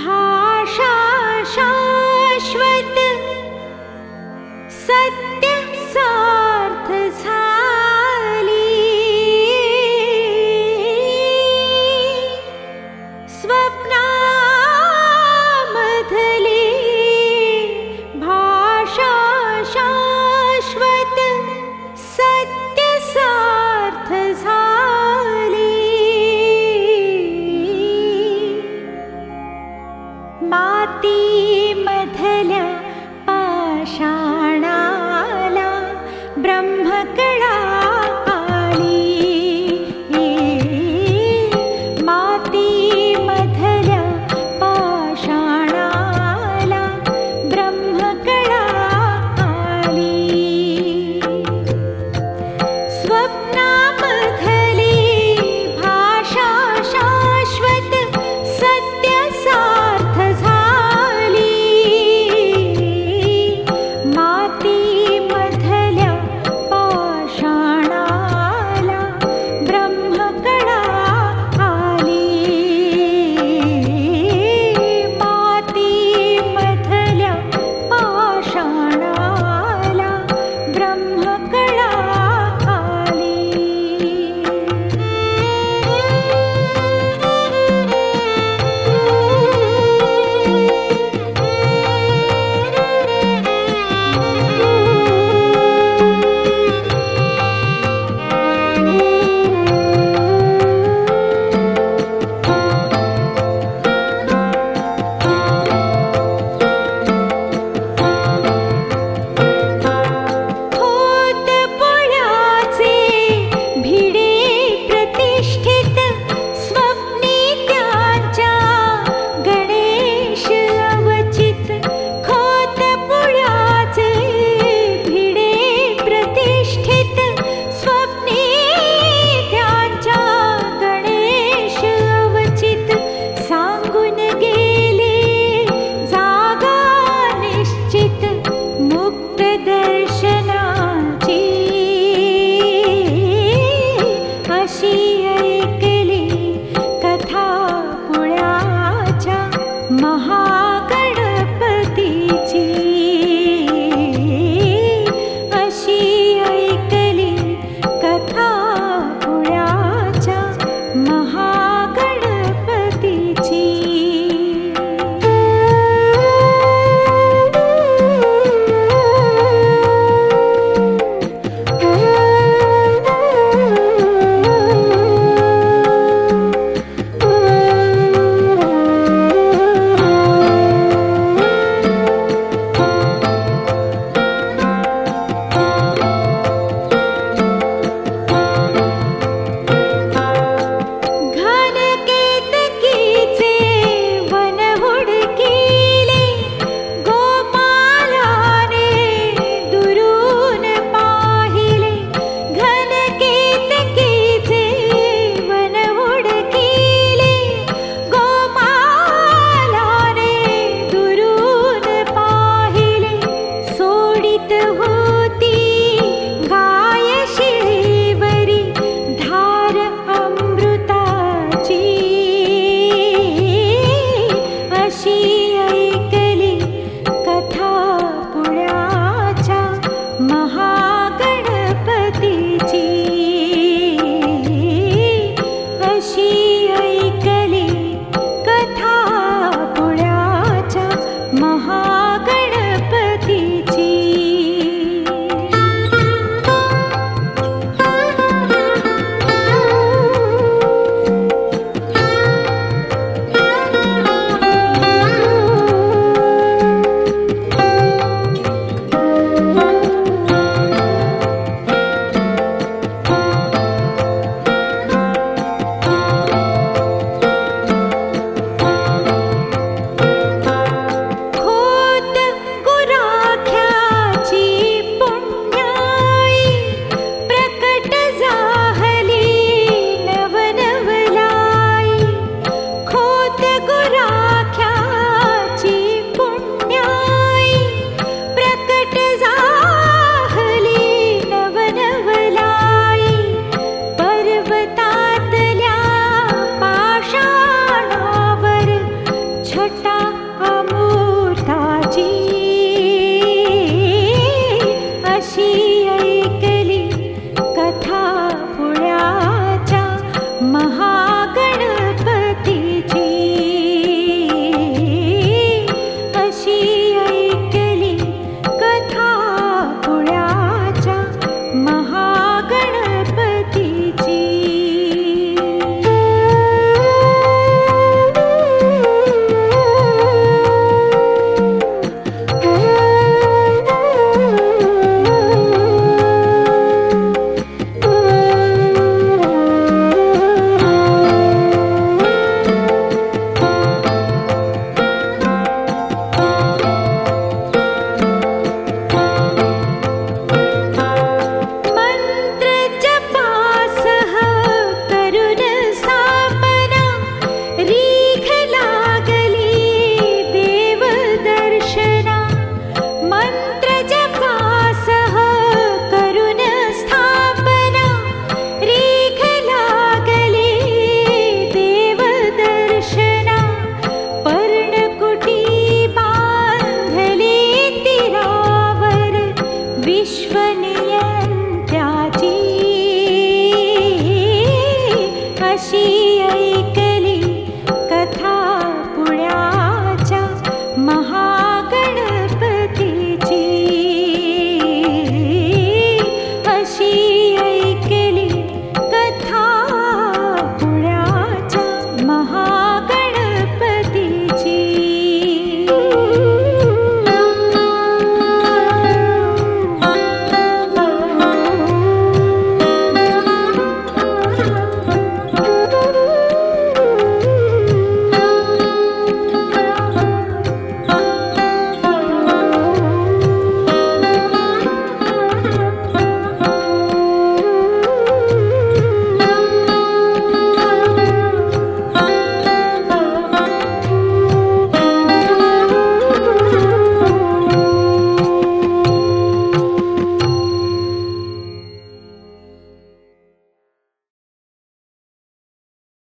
भाषा शाश्वत सत्य